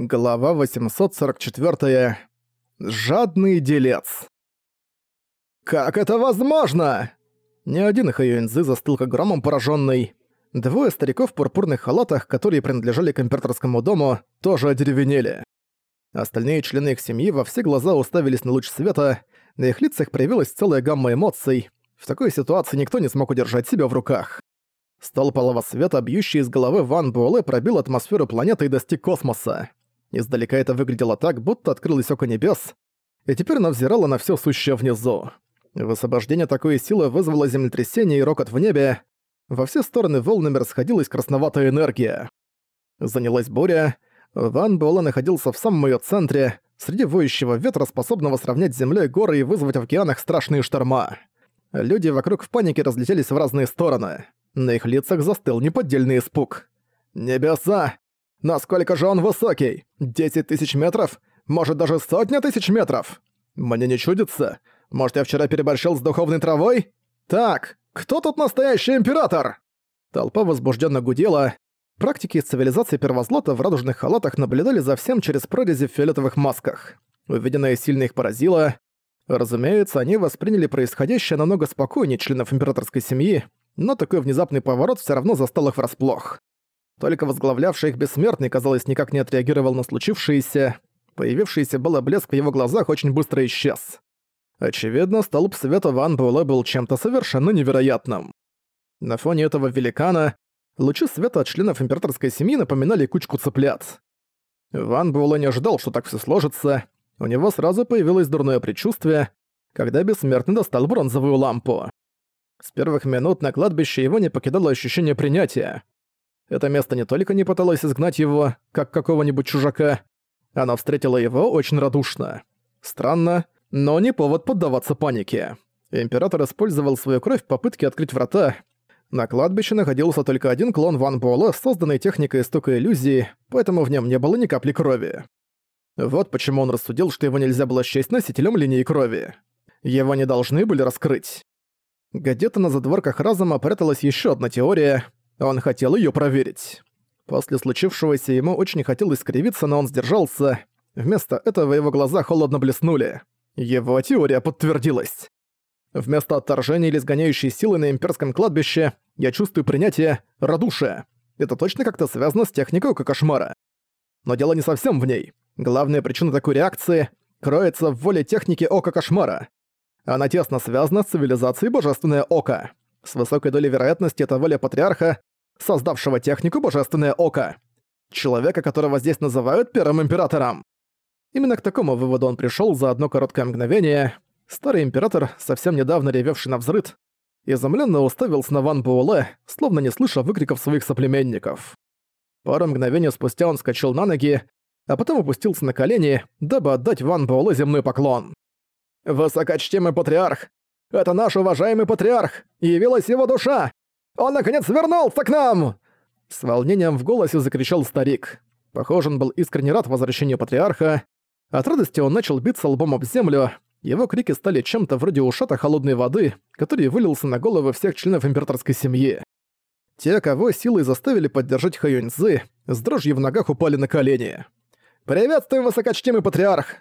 Глава 844. Жадный делец. «Как это возможно?» Ни один Хэйюэнзы застыл как громом пораженный. Двое стариков в пурпурных халатах, которые принадлежали к императорскому дому, тоже одеревенели. Остальные члены их семьи во все глаза уставились на луч света, на их лицах проявилась целая гамма эмоций. В такой ситуации никто не смог удержать себя в руках. Столб алого света, бьющий из головы Ван Буэлэ, пробил атмосферу планеты и достиг космоса. Издалека это выглядело так, будто открылось око небес, и теперь она взирала на все сущее внизу. Высвобождение такой силы вызвало землетрясение и рокот в небе. Во все стороны волнами расходилась красноватая энергия. Занялась буря. Ван Буэлэ находился в самом ее центре, среди воющего ветра, способного сравнять с землей горы и вызвать в океанах страшные шторма. Люди вокруг в панике разлетелись в разные стороны. На их лицах застыл неподдельный испуг. «Небеса! Насколько же он высокий? Десять тысяч метров? Может, даже сотня тысяч метров? Мне не чудится. Может, я вчера переборщил с духовной травой? Так, кто тут настоящий император?» Толпа возбужденно гудела. Практики из цивилизации первозлота в радужных халатах наблюдали за всем через прорези в фиолетовых масках. Увиденное сильно их поразило. Разумеется, они восприняли происходящее намного спокойнее членов императорской семьи, но такой внезапный поворот все равно застал их врасплох. Только возглавлявший их бессмертный, казалось, никак не отреагировал на случившееся. Появившийся было блеск в его глазах очень быстро исчез. Очевидно, столб света Ван Буэлэ был чем-то совершенно невероятным. На фоне этого великана лучи света от членов императорской семьи напоминали кучку цыплят. Ван Буэлэ не ожидал, что так все сложится. У него сразу появилось дурное предчувствие, когда бессмертный достал бронзовую лампу. С первых минут на кладбище его не покидало ощущение принятия. Это место не только не пыталось изгнать его, как какого-нибудь чужака, оно встретило его очень радушно. Странно, но не повод поддаваться панике. Император использовал свою кровь в попытке открыть врата. На кладбище находился только один клон Ван Буэлэ, созданный техникой истока иллюзии, поэтому в нем не было ни капли крови. Вот почему он рассудил, что его нельзя было счесть носителем линии крови. Его не должны были раскрыть. Где-то на задворках разума пряталась еще одна теория, он хотел ее проверить. После случившегося ему очень хотелось скривиться, но он сдержался. Вместо этого его глаза холодно блеснули. Его теория подтвердилась. Вместо отторжения или сгоняющей силы на имперском кладбище я чувствую принятие радушия. Это точно как-то связано с техникой Кошмара. Но дело не совсем в ней. Главная причина такой реакции кроется в воле техники Ока Кошмара. Она тесно связана с цивилизацией Божественное Око. С высокой долей вероятности это воля Патриарха, создавшего технику Божественное Око. Человека, которого здесь называют Первым Императором. Именно к такому выводу он пришел за одно короткое мгновение. Старый Император, совсем недавно ревевший на взрыд, изумленно уставился на Ван Буэлэ, словно не слыша выкриков своих соплеменников. Пару мгновений спустя он скачал на ноги, а потом опустился на колени, дабы отдать Ван Буэлэ земной поклон. «Высокочтимый патриарх! Это наш уважаемый патриарх! Явилась его душа! Он, наконец, вернулся к нам!» С волнением в голосе закричал старик. Похоже, он был искренне рад возвращению патриарха. От радости он начал биться лбом об землю. Его крики стали чем-то вроде ушата холодной воды, который вылился на головы всех членов императорской семьи. Те, кого силой заставили поддержать Хэйюньцзы, с дрожью в ногах упали на колени. «Приветствуем, высокочтимый патриарх!»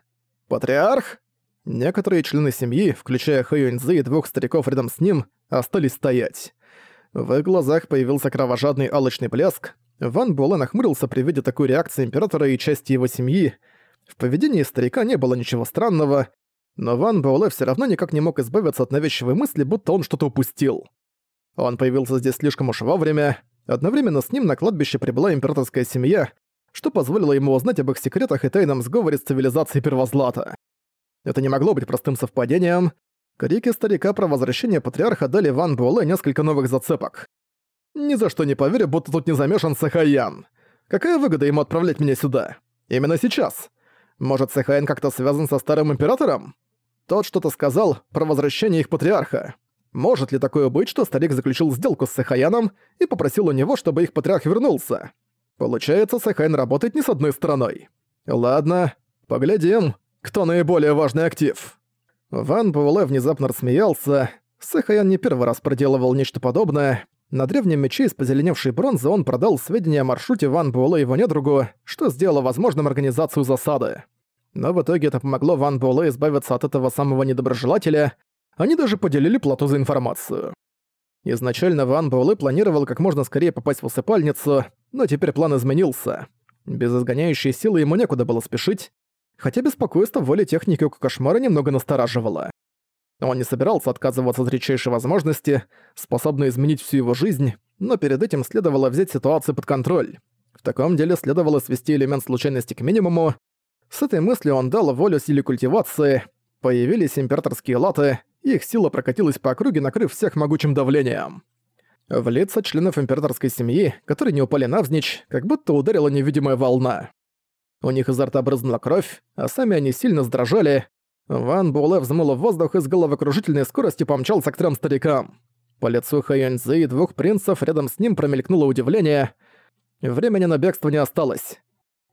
«Патриарх?» Некоторые члены семьи, включая Хэйюньцзы и двух стариков рядом с ним, остались стоять. В их глазах появился кровожадный алчный блеск. Ван Буэлэ нахмурился при виде такой реакции Императора и части его семьи. В поведении старика не было ничего странного, но Ван Буэлэ всё равно никак не мог избавиться от навязчивой мысли, будто он что-то упустил. Он появился здесь слишком уж вовремя. Одновременно с ним на кладбище прибыла императорская семья, что позволило ему узнать об их секретах и тайном сговоре с цивилизацией Первозлата. Это не могло быть простым совпадением. Крики старика про возвращение патриарха дали Ван Буэлэ несколько новых зацепок. Ни за что не поверю, будто тут не замешан Сахаян. Какая выгода ему отправлять меня сюда? Именно сейчас. Может, Сахаян как-то связан со старым императором? Тот что-то сказал про возвращение их патриарха. Может ли такое быть, что старик заключил сделку с Сахаяном и попросил у него, чтобы их патриарх вернулся? Получается, Сахаян работает не с одной стороной. Ладно, поглядим. Кто наиболее важный актив? Ван Буэлэ внезапно рассмеялся. Сэхаян не первый раз проделывал нечто подобное. На древнем мече из позеленевшей бронзы он продал сведения о маршруте Ван Буэлэ его недругу, что сделало возможным организацию засады. Но в итоге это помогло Ван Буэлэ избавиться от этого самого недоброжелателя, они даже поделили плату за информацию. Изначально Ван Буэлэ планировал как можно скорее попасть в усыпальницу, но теперь план изменился. Без изгоняющей силы ему некуда было спешить, хотя беспокойство воли техники у кошмара немного настораживало. Он не собирался отказываться от редчайшей возможности, способной изменить всю его жизнь, но перед этим следовало взять ситуацию под контроль. В таком деле следовало свести элемент случайности к минимуму. С этой мыслью он дал волю силе культивации, появились императорские латы, их сила прокатилась по округе, накрыв всех могучим давлением. В лица членов императорской семьи, которые не упали навзничь, как будто ударила невидимая волна. У них изо рта брызнула кровь, а сами они сильно сдрожали, Ван Буэлэ взмыло в воздух и с головокружительной скоростью помчался к трем старикам. По лицу Хэйоньзы и двух принцев рядом с ним промелькнуло удивление. Времени на бегство не осталось.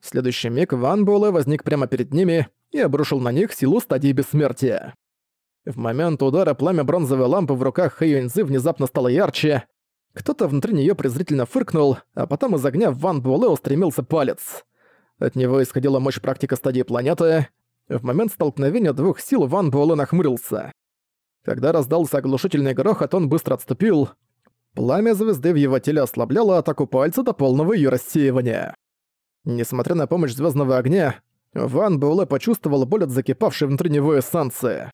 В следующий миг Ван Буэлэ возник прямо перед ними и обрушил на них силу стадии бессмертия. В момент удара пламя бронзовой лампы в руках Хэйоньзы внезапно стало ярче. Кто-то внутри неё презрительно фыркнул, а потом из огня в Ван Буэлэ устремился палец. От него исходила мощь практика стадии планеты, в момент столкновения двух сил Ван Буэлэ нахмурился. Когда раздался оглушительный грохот, он быстро отступил. Пламя звезды в его теле ослабляло атаку пальца до полного её рассеивания. Несмотря на помощь звездного огня, Ван Буэлэ почувствовал боль от закипавшей внутри него эссенции.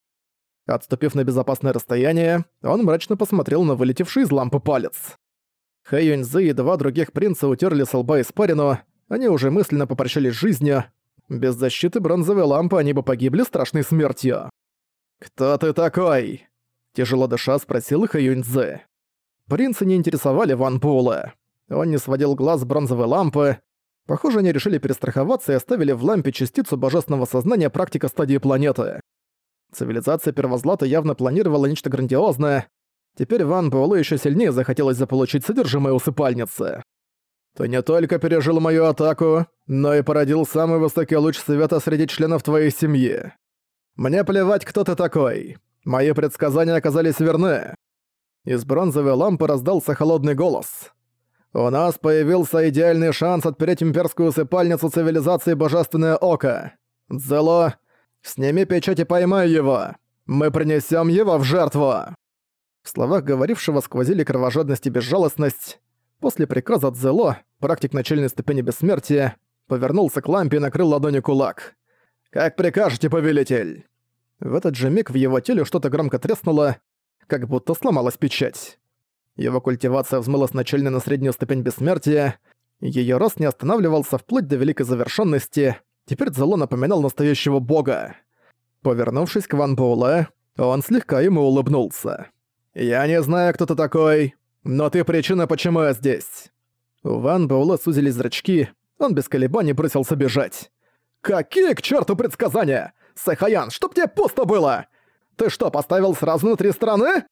Отступив на безопасное расстояние, он мрачно посмотрел на вылетевший из лампы палец. Хэй Юньзы и два других принца утерли с лба испарину, они уже мысленно попрощались с жизнью, без защиты бронзовой лампы они бы погибли страшной смертью. «Кто ты такой?» Тяжело дыша спросил их Юньцзы. Принцы не интересовали Ван Буэлэ. Он не сводил глаз бронзовой лампы. Похоже, они решили перестраховаться и оставили в лампе частицу божественного сознания практика стадии планеты. Цивилизация Первозлата явно планировала нечто грандиозное. Теперь Ван Буэлэ еще сильнее захотелось заполучить содержимое усыпальницы. Ты не только пережил мою атаку, но и породил самый высокий луч света среди членов твоей семьи. Мне плевать, кто ты такой. Мои предсказания оказались верны. Из бронзовой лампы раздался холодный голос. У нас появился идеальный шанс отпереть имперскую усыпальницу цивилизации Божественное Око. Дзело, сними печать и поймай его. Мы принесем его в жертву. В словах говорившего сквозили кровожадность и безжалостность. После приказа от практик начальной ступени бессмертия, повернулся к лампе и накрыл ладонью кулак. «Как прикажете, повелитель!» В этот же миг в его теле что-то громко треснуло, как будто сломалась печать. Его культивация взмыла с начальной на среднюю ступень бессмертия, ее рост не останавливался вплоть до великой завершенности, теперь Зело напоминал настоящего бога. Повернувшись к Ван Буэлэ, он слегка ему улыбнулся. «Я не знаю, кто ты такой, «Но ты причина, почему я здесь!» У Ван Баула сузились зрачки, он без колебаний бросился бежать. «Какие к черту предсказания? Сэхаян, чтоб тебе пусто было! Ты что, поставил сразу на три стороны?»